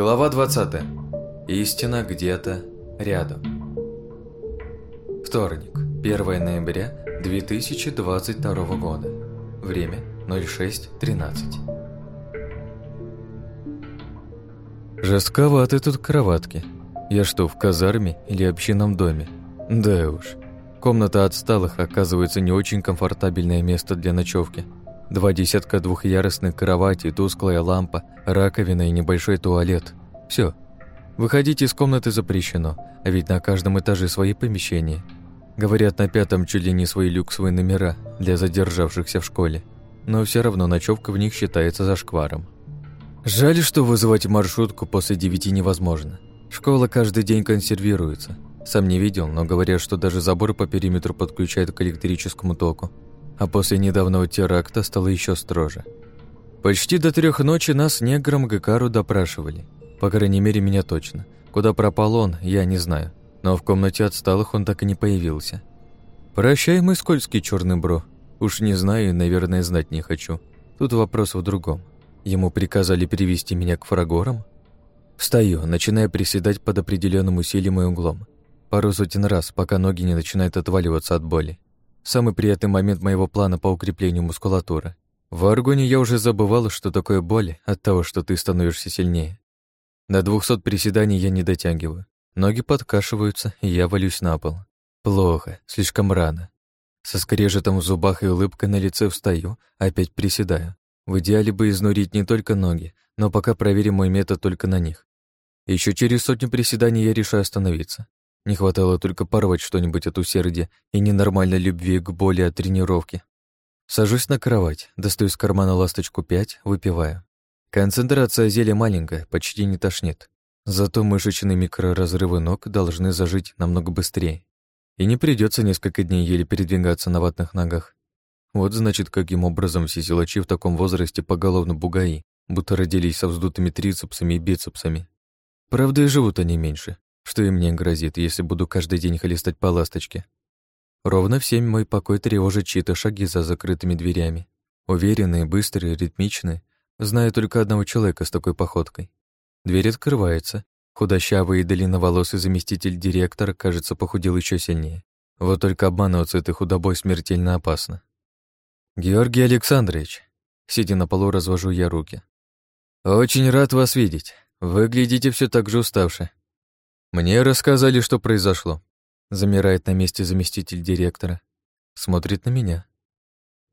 Глава 20. Истина где-то рядом. Вторник, 1 ноября 2022 года. Время 06.13. Жестковаты тут кроватки. Я что, в казарме или общинном доме? Да уж. Комната отсталых оказывается не очень комфортабельное место для ночевки. Два десятка двухъярусных кроватей, тусклая лампа, раковина и небольшой туалет. Все. Выходить из комнаты запрещено, а ведь на каждом этаже свои помещения. Говорят, на пятом чуть ли не свои люксовые номера для задержавшихся в школе. Но все равно ночевка в них считается зашкваром. Жаль, что вызывать маршрутку после девяти невозможно. Школа каждый день консервируется. Сам не видел, но говорят, что даже забор по периметру подключают к электрическому току а после недавнего теракта стало еще строже. Почти до трех ночи нас негром Гакару допрашивали. По крайней мере, меня точно. Куда пропал он, я не знаю. Но в комнате отсталых он так и не появился. Прощай, мой скользкий черный бро. Уж не знаю и, наверное, знать не хочу. Тут вопрос в другом. Ему приказали перевести меня к фрагорам? Встаю, начиная приседать под определенным усилием и углом. Пару сотен раз, пока ноги не начинают отваливаться от боли. Самый приятный момент моего плана по укреплению мускулатуры. В аргоне я уже забывал, что такое боль от того, что ты становишься сильнее. До двухсот приседаний я не дотягиваю. Ноги подкашиваются, и я валюсь на пол. Плохо, слишком рано. Со скрежетом в зубах и улыбкой на лице встаю, опять приседаю. В идеале бы изнурить не только ноги, но пока проверим мой метод только на них. Еще через сотню приседаний я решаю остановиться. Не хватало только порвать что-нибудь от усердия и ненормальной любви к боли от тренировки. Сажусь на кровать, достаю из кармана ласточку 5, выпиваю. Концентрация зелья маленькая, почти не тошнит. Зато мышечные микроразрывы ног должны зажить намного быстрее. И не придется несколько дней еле передвигаться на ватных ногах. Вот значит, каким образом все силачи в таком возрасте поголовно бугаи, будто родились со вздутыми трицепсами и бицепсами. Правда, и живут они меньше, что и мне грозит, если буду каждый день холестать по ласточке? Ровно в семь мой покой тревожит чьи-то шаги за закрытыми дверями. Уверенные, быстрые, ритмичные. Знаю только одного человека с такой походкой. Дверь открывается. Худощавый и длинноволосый заместитель директора, кажется, похудел еще сильнее. Вот только обманываться этой худобой смертельно опасно. «Георгий Александрович», сидя на полу, развожу я руки. «Очень рад вас видеть. Выглядите все так же уставшие. Мне рассказали, что произошло. Замирает на месте заместитель директора. Смотрит на меня.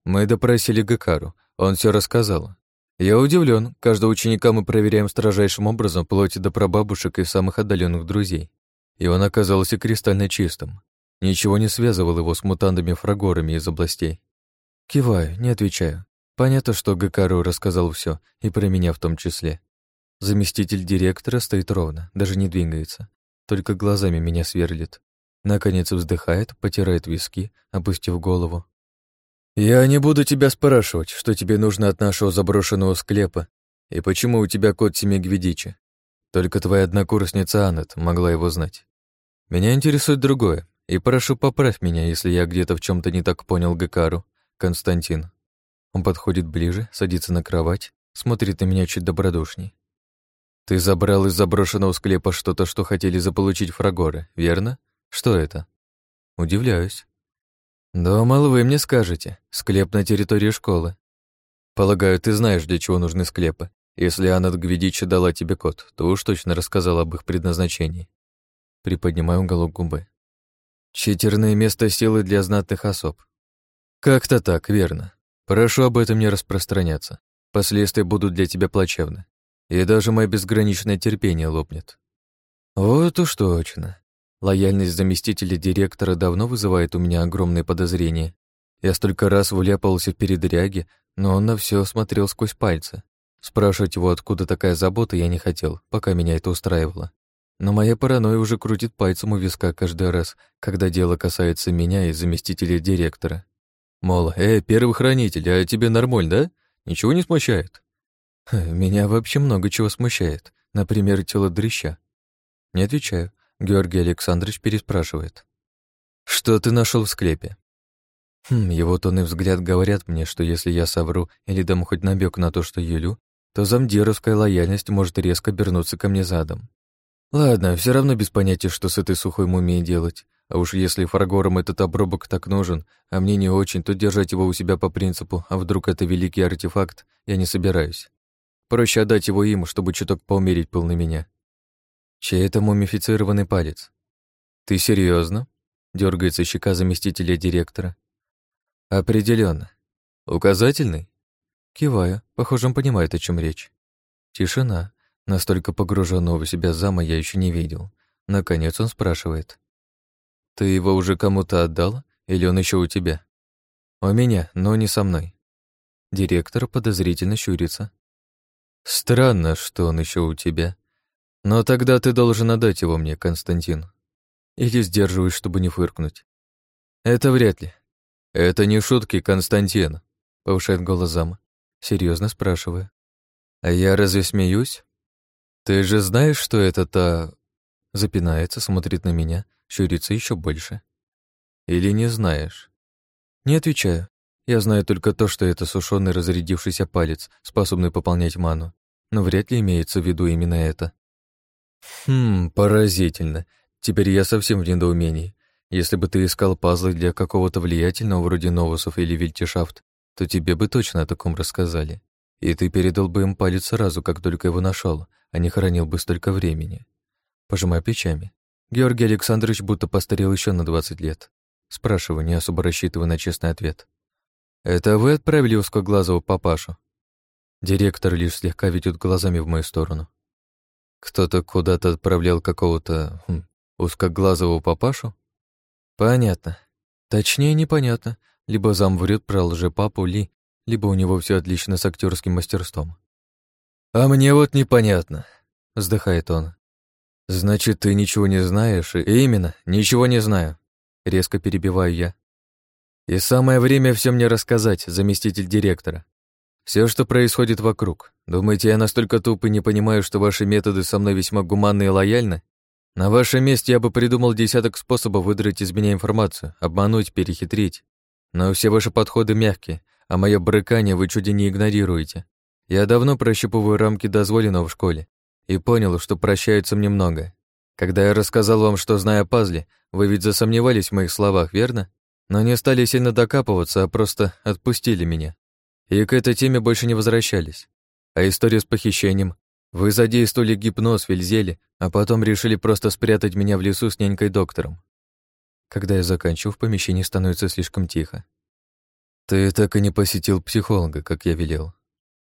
Мы допросили Гакару. Он все рассказал. Я удивлен. Каждого ученика мы проверяем строжайшим образом, вплоть до прабабушек и самых отдаленных друзей. И он оказался кристально чистым. Ничего не связывало его с мутантами-фрагорами из областей. Киваю, не отвечаю. Понятно, что Гакару рассказал все, и про меня в том числе. Заместитель директора стоит ровно, даже не двигается только глазами меня сверлит. Наконец вздыхает, потирает виски, опустив голову. «Я не буду тебя спрашивать, что тебе нужно от нашего заброшенного склепа и почему у тебя кот Семигведичи. Только твоя однокурсница Аннет могла его знать. Меня интересует другое, и прошу поправь меня, если я где-то в чем то не так понял Гекару, Константин». Он подходит ближе, садится на кровать, смотрит на меня чуть добродушней. Ты забрал из заброшенного склепа что-то, что хотели заполучить фрагоры, верно? Что это? Удивляюсь. Думал, вы мне скажете. Склеп на территории школы. Полагаю, ты знаешь, для чего нужны склепы. Если Анна Гвидича дала тебе код, то уж точно рассказала об их предназначении. Приподнимаю уголок губы. Читерное место силы для знатных особ. Как-то так, верно. Прошу об этом не распространяться. Последствия будут для тебя плачевны и даже мое безграничное терпение лопнет. Вот уж точно. Лояльность заместителя директора давно вызывает у меня огромные подозрения. Я столько раз вляпался в передряги, но он на все смотрел сквозь пальцы. Спрашивать его, откуда такая забота, я не хотел, пока меня это устраивало. Но моя паранойя уже крутит пальцем у виска каждый раз, когда дело касается меня и заместителя директора. Мол, «Э, первый хранитель, а тебе нормаль, да? Ничего не смущает?» Меня вообще много чего смущает. Например, тело дрыща. Не отвечаю. Георгий Александрович переспрашивает. Что ты нашел в склепе? Хм, его тон и взгляд говорят мне, что если я совру или дам хоть намек на то, что юлю, то замдеровская лояльность может резко обернуться ко мне задом. Ладно, все равно без понятия, что с этой сухой мумией делать. А уж если фаргорам этот обрубок так нужен, а мне не очень, то держать его у себя по принципу, а вдруг это великий артефакт, я не собираюсь. Проще отдать его им, чтобы чуток поумерить пыл на меня. Чей это мумифицированный палец? Ты серьезно? Дергается щека заместителя директора. Определенно. Указательный? Киваю. Похоже, он понимает, о чем речь. Тишина. Настолько погруженного в себя зама я еще не видел. Наконец он спрашивает. «Ты его уже кому-то отдал? Или он еще у тебя?» «У меня, но не со мной». Директор подозрительно щурится. «Странно, что он еще у тебя. Но тогда ты должен отдать его мне, Константин. Или сдерживаюсь, чтобы не фыркнуть. Это вряд ли. Это не шутки, Константин, повышает голос зама. Серьезно спрашиваю. А я разве смеюсь? Ты же знаешь, что это та... Запинается, смотрит на меня, щурится еще больше. Или не знаешь? Не отвечаю. Я знаю только то, что это сушеный разрядившийся палец, способный пополнять ману. Но вряд ли имеется в виду именно это. Хм, поразительно. Теперь я совсем в недоумении. Если бы ты искал пазлы для какого-то влиятельного вроде Новусов или Вильтишафт, то тебе бы точно о таком рассказали. И ты передал бы им палец сразу, как только его нашел, а не хранил бы столько времени. Пожимая плечами. Георгий Александрович будто постарел еще на 20 лет. Спрашиваю, не особо рассчитывая на честный ответ. «Это вы отправили узкоглазого папашу?» Директор лишь слегка ведет глазами в мою сторону. Кто-то куда-то отправлял какого-то хм, узкоглазого папашу? Понятно. Точнее, непонятно. Либо зам врет про лжепапу Ли, либо у него все отлично с актерским мастерством. «А мне вот непонятно», — вздыхает он. «Значит, ты ничего не знаешь?» и «Именно, ничего не знаю», — резко перебиваю я. «И самое время все мне рассказать, заместитель директора. Все, что происходит вокруг. Думаете, я настолько туп и не понимаю, что ваши методы со мной весьма гуманны и лояльны? На вашем месте я бы придумал десяток способов выдрать из меня информацию, обмануть, перехитрить. Но все ваши подходы мягкие, а мое брыкание вы чуть не игнорируете. Я давно прощупываю рамки дозволенного в школе и понял, что прощается мне много. Когда я рассказал вам, что знаю о пазле, вы ведь засомневались в моих словах, верно? Но не стали сильно докапываться, а просто отпустили меня и к этой теме больше не возвращались. А история с похищением. Вы задействовали гипноз, вельзели, а потом решили просто спрятать меня в лесу с нянькой-доктором. Когда я заканчиваю, в помещении становится слишком тихо. Ты так и не посетил психолога, как я велел.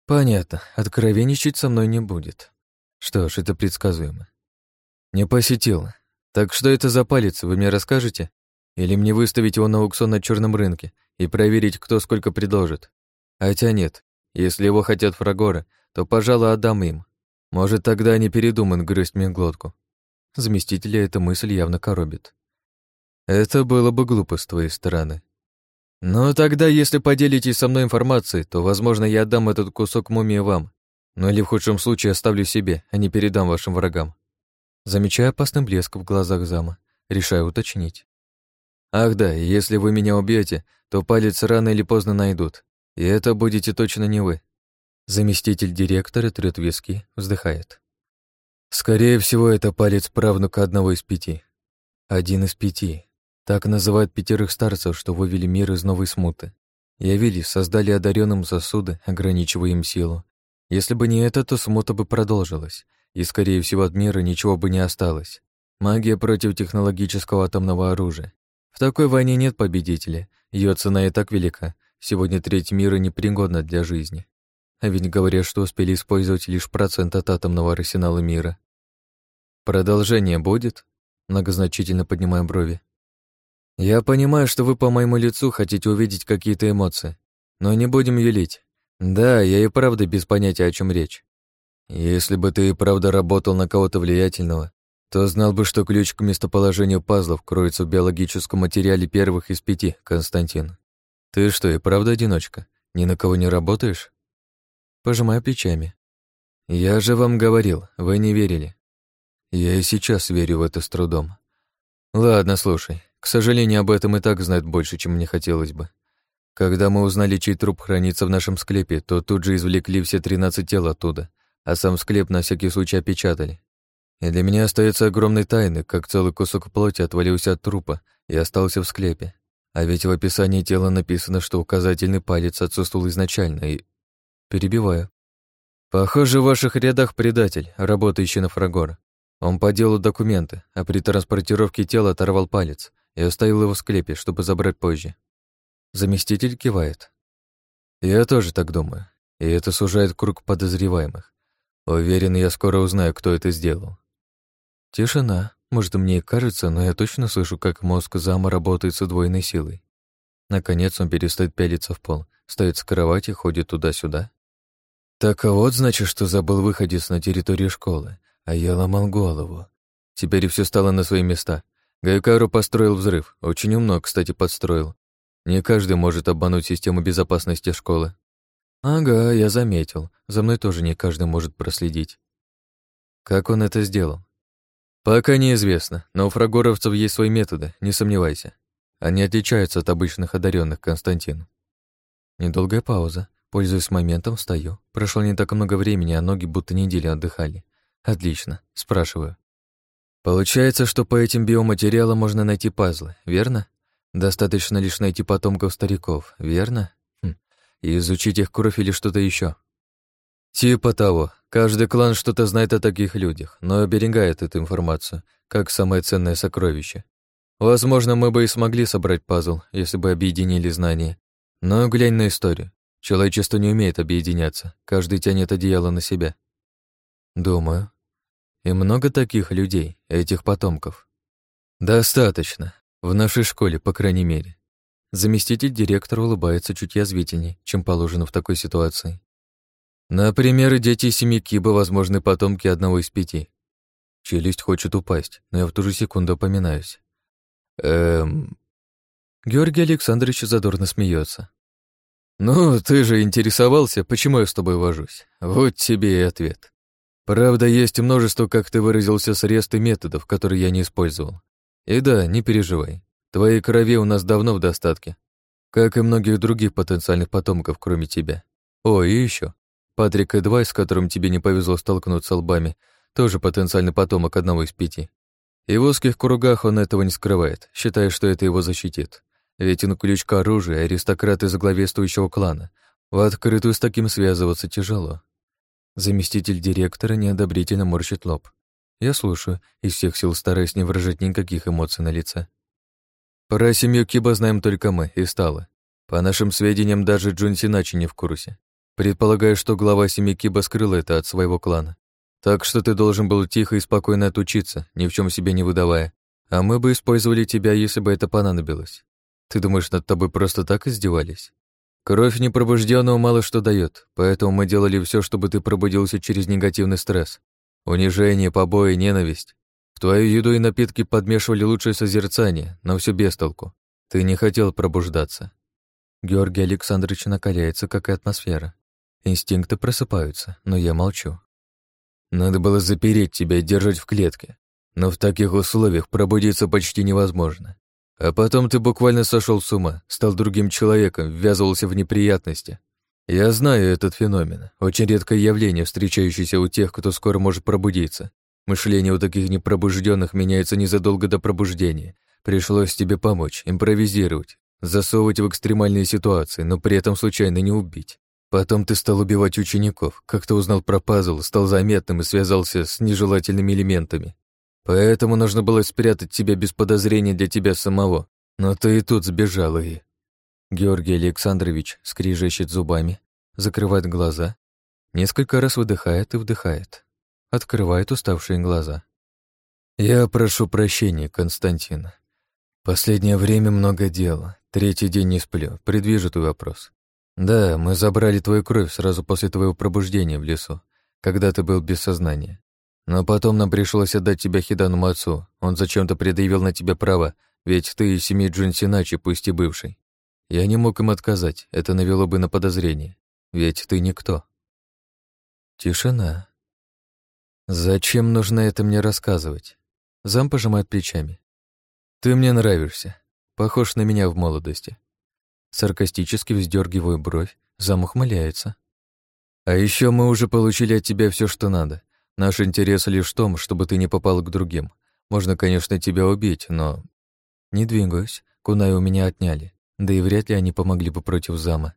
Понятно, откровенничать со мной не будет. Что ж, это предсказуемо. Не посетил. Так что это за палец, вы мне расскажете? Или мне выставить его на аукцион на черном рынке и проверить, кто сколько предложит? Хотя нет, если его хотят фрагоры, то, пожалуй, отдам им. Может, тогда они передумают грызть мне глотку. Заместителя эта мысль явно коробит. Это было бы глупо с твоей стороны. Но тогда, если поделитесь со мной информацией, то, возможно, я отдам этот кусок мумии вам. Ну или в худшем случае оставлю себе, а не передам вашим врагам. Замечая опасный блеск в глазах зама, решаю уточнить. Ах да, если вы меня убьете, то палец рано или поздно найдут, и это будете точно не вы. Заместитель директора трёт виски, вздыхает. Скорее всего, это палец правнука одного из пяти. Один из пяти. Так называют пятерых старцев, что вывели мир из новой смуты. Явились, создали одаренным сосуды, ограничивая им силу. Если бы не это, то смута бы продолжилась, и, скорее всего, от мира ничего бы не осталось. Магия против технологического атомного оружия. В такой войне нет победителя, ее цена и так велика, Сегодня треть мира непригодна для жизни. А ведь говорят, что успели использовать лишь процент от атомного арсенала мира. Продолжение будет? Многозначительно поднимая брови. Я понимаю, что вы по моему лицу хотите увидеть какие-то эмоции, но не будем юлить. Да, я и правда без понятия, о чем речь. Если бы ты и правда работал на кого-то влиятельного, то знал бы, что ключ к местоположению пазлов кроется в биологическом материале первых из пяти, Константин. Ты что, и правда одиночка? Ни на кого не работаешь? Пожимаю плечами. Я же вам говорил, вы не верили. Я и сейчас верю в это с трудом. Ладно, слушай. К сожалению, об этом и так знают больше, чем мне хотелось бы. Когда мы узнали, чей труп хранится в нашем склепе, то тут же извлекли все 13 тел оттуда, а сам склеп на всякий случай опечатали. И для меня остается огромной тайной, как целый кусок плоти отвалился от трупа и остался в склепе. А ведь в описании тела написано, что указательный палец отсутствовал изначально, и... Перебиваю. Похоже, в ваших рядах предатель, работающий на Фрагора. Он по делу документы, а при транспортировке тела оторвал палец и оставил его в склепе, чтобы забрать позже. Заместитель кивает. Я тоже так думаю, и это сужает круг подозреваемых. Уверен, я скоро узнаю, кто это сделал. Тишина. Может, мне и кажется, но я точно слышу, как мозг зама работает с удвоенной силой. Наконец он перестает пялиться в пол, стоит с кровати, ходит туда-сюда. Так а вот, значит, что забыл выходец на территории школы, а я ломал голову. Теперь все стало на свои места. Гайкару построил взрыв, очень умно, кстати, подстроил. Не каждый может обмануть систему безопасности школы. Ага, я заметил. За мной тоже не каждый может проследить. Как он это сделал? Пока неизвестно, но у фрагоровцев есть свои методы, не сомневайся. Они отличаются от обычных одаренных, Константин. Недолгая пауза. Пользуясь моментом, встаю. Прошло не так много времени, а ноги будто недели отдыхали. Отлично. Спрашиваю. Получается, что по этим биоматериалам можно найти пазлы, верно? Достаточно лишь найти потомков стариков, верно? Хм. И изучить их кровь или что-то еще. Типа того. Каждый клан что-то знает о таких людях, но оберегает эту информацию, как самое ценное сокровище. Возможно, мы бы и смогли собрать пазл, если бы объединили знания. Но глянь на историю. Человечество не умеет объединяться, каждый тянет одеяло на себя. Думаю. И много таких людей, этих потомков. Достаточно. В нашей школе, по крайней мере. Заместитель директора улыбается чуть язвительней, чем положено в такой ситуации. Например, дети семьи Киба, возможны потомки одного из пяти. Челюсть хочет упасть, но я в ту же секунду опоминаюсь. Эм... Георгий Александрович задорно смеется. «Ну, ты же интересовался, почему я с тобой вожусь. Вот тебе и ответ. Правда, есть множество, как ты выразился, средств и методов, которые я не использовал. И да, не переживай. Твоей крови у нас давно в достатке, как и многих других потенциальных потомков, кроме тебя. О, и еще. Патрик Эдвай, с которым тебе не повезло столкнуться лбами, тоже потенциальный потомок одного из пяти. И в узких кругах он этого не скрывает, считая, что это его защитит. Ведь он ключ к оружию, аристократ из главествующего клана. В открытую с таким связываться тяжело. Заместитель директора неодобрительно морщит лоб. Я слушаю, из всех сил стараясь не выражать никаких эмоций на лице. Про семью Киба знаем только мы и стало. По нашим сведениям, даже Джун Синачи не в курсе. Предполагаю, что глава семьи Киба скрыл это от своего клана. Так что ты должен был тихо и спокойно отучиться, ни в чем себе не выдавая. А мы бы использовали тебя, если бы это понадобилось. Ты думаешь, над тобой просто так издевались? Кровь непробужденного мало что дает, поэтому мы делали все, чтобы ты пробудился через негативный стресс. Унижение, побои, ненависть. В твою еду и напитки подмешивали лучшее созерцание, но все без толку. Ты не хотел пробуждаться. Георгий Александрович накаляется, как и атмосфера. Инстинкты просыпаются, но я молчу. Надо было запереть тебя и держать в клетке. Но в таких условиях пробудиться почти невозможно. А потом ты буквально сошел с ума, стал другим человеком, ввязывался в неприятности. Я знаю этот феномен. Очень редкое явление, встречающееся у тех, кто скоро может пробудиться. Мышление у таких непробужденных меняется незадолго до пробуждения. Пришлось тебе помочь, импровизировать, засовывать в экстремальные ситуации, но при этом случайно не убить. Потом ты стал убивать учеников, как-то узнал про пазл, стал заметным и связался с нежелательными элементами. Поэтому нужно было спрятать тебя без подозрения для тебя самого. Но ты и тут сбежал, и... Георгий Александрович скрижещет зубами, закрывает глаза, несколько раз выдыхает и вдыхает, открывает уставшие глаза. «Я прошу прощения, Константин. Последнее время много дела. Третий день не сплю. Предвижу твой вопрос. «Да, мы забрали твою кровь сразу после твоего пробуждения в лесу, когда ты был без сознания. Но потом нам пришлось отдать тебя Хиданому отцу. Он зачем-то предъявил на тебя право, ведь ты из семьи Джунсиначи, пусть и бывший. Я не мог им отказать, это навело бы на подозрение, ведь ты никто». Тишина. «Зачем нужно это мне рассказывать?» Зам пожимает плечами. «Ты мне нравишься. Похож на меня в молодости. Саркастически вздергиваю бровь, зам ухмыляется. А еще мы уже получили от тебя все, что надо. Наш интерес лишь в том, чтобы ты не попал к другим. Можно, конечно, тебя убить, но... Не двигаюсь. Кунай у меня отняли. Да и вряд ли они помогли бы против зама.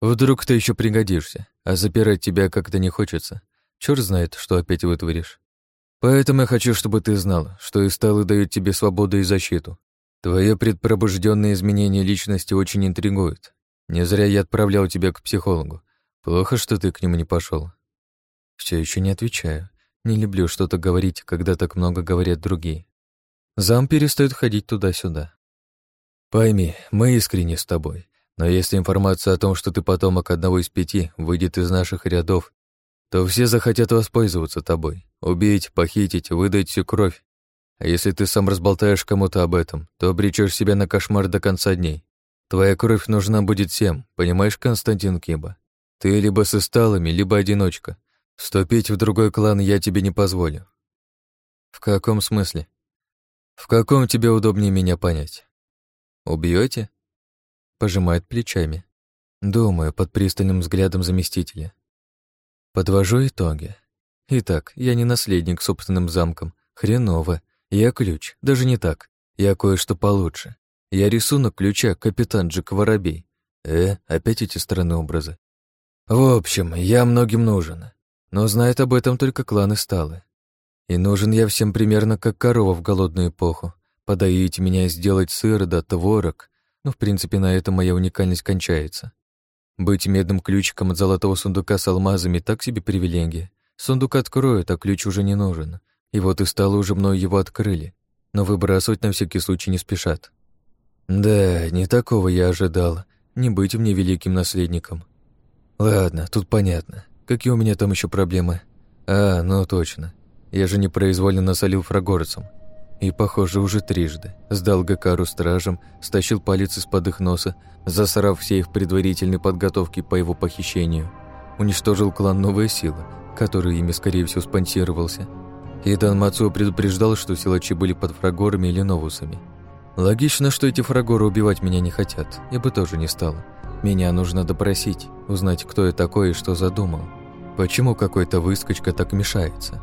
Вдруг ты еще пригодишься, а запирать тебя как-то не хочется. Черт знает, что опять вытворишь. Поэтому я хочу, чтобы ты знал, что Истеллы дают тебе свободу и защиту. Твое предпробужденное изменение личности очень интригует. Не зря я отправлял тебя к психологу. Плохо, что ты к нему не пошел. Все еще не отвечаю. Не люблю что-то говорить, когда так много говорят другие. Зам перестает ходить туда-сюда. Пойми, мы искренне с тобой. Но если информация о том, что ты потомок одного из пяти, выйдет из наших рядов, то все захотят воспользоваться тобой, убить, похитить, выдать всю кровь. А если ты сам разболтаешь кому-то об этом, то обречешь себя на кошмар до конца дней. Твоя кровь нужна будет всем, понимаешь, Константин Киба? Ты либо с исталами, либо одиночка. Вступить в другой клан я тебе не позволю. В каком смысле? В каком тебе удобнее меня понять? Убьете? Пожимает плечами. Думаю, под пристальным взглядом заместителя. Подвожу итоги. Итак, я не наследник собственным замком. Хреново. Я ключ. Даже не так. Я кое-что получше. Я рисунок ключа капитан Джек Воробей. Э, опять эти стороны образа. В общем, я многим нужен. Но знает об этом только кланы Сталы. И нужен я всем примерно как корова в голодную эпоху. Подоить меня и сделать сыр да творог но, в принципе, на этом моя уникальность кончается. Быть медным ключиком от золотого сундука с алмазами так себе привилегия. Сундук откроют, а ключ уже не нужен. И вот и стало уже мною его открыли. Но выбрасывать на всякий случай не спешат. Да, не такого я ожидал. Не быть мне великим наследником. Ладно, тут понятно. Какие у меня там еще проблемы? А, ну точно. Я же непроизвольно насолил фрагорцам. И, похоже, уже трижды. Сдал Гакару стражам, стащил палец из-под их носа, засрав все их предварительные подготовки по его похищению. Уничтожил клан «Новая сила», который ими, скорее всего, спонсировался. И Дан Мацуо предупреждал, что силачи были под фрагорами или новусами. Логично, что эти фрагоры убивать меня не хотят. Я бы тоже не стал. Меня нужно допросить, узнать, кто я такой и что задумал. Почему какой-то выскочка так мешается?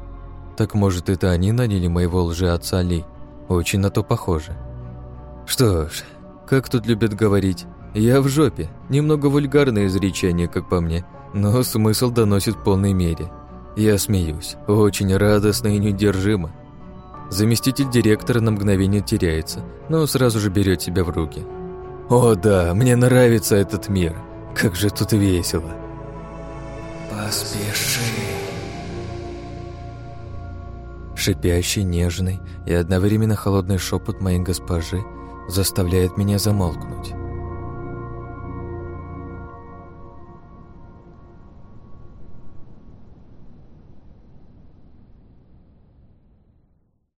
Так может, это они наняли моего лжеотца Ли? Очень на то похоже. Что ж, как тут любят говорить, я в жопе. Немного вульгарное изречение, как по мне, но смысл доносит в полной мере. Я смеюсь, очень радостно и неудержимо. Заместитель директора на мгновение теряется, но сразу же берет себя в руки. «О да, мне нравится этот мир. Как же тут весело!» «Поспеши!» Шипящий, нежный и одновременно холодный шепот моей госпожи заставляет меня замолкнуть.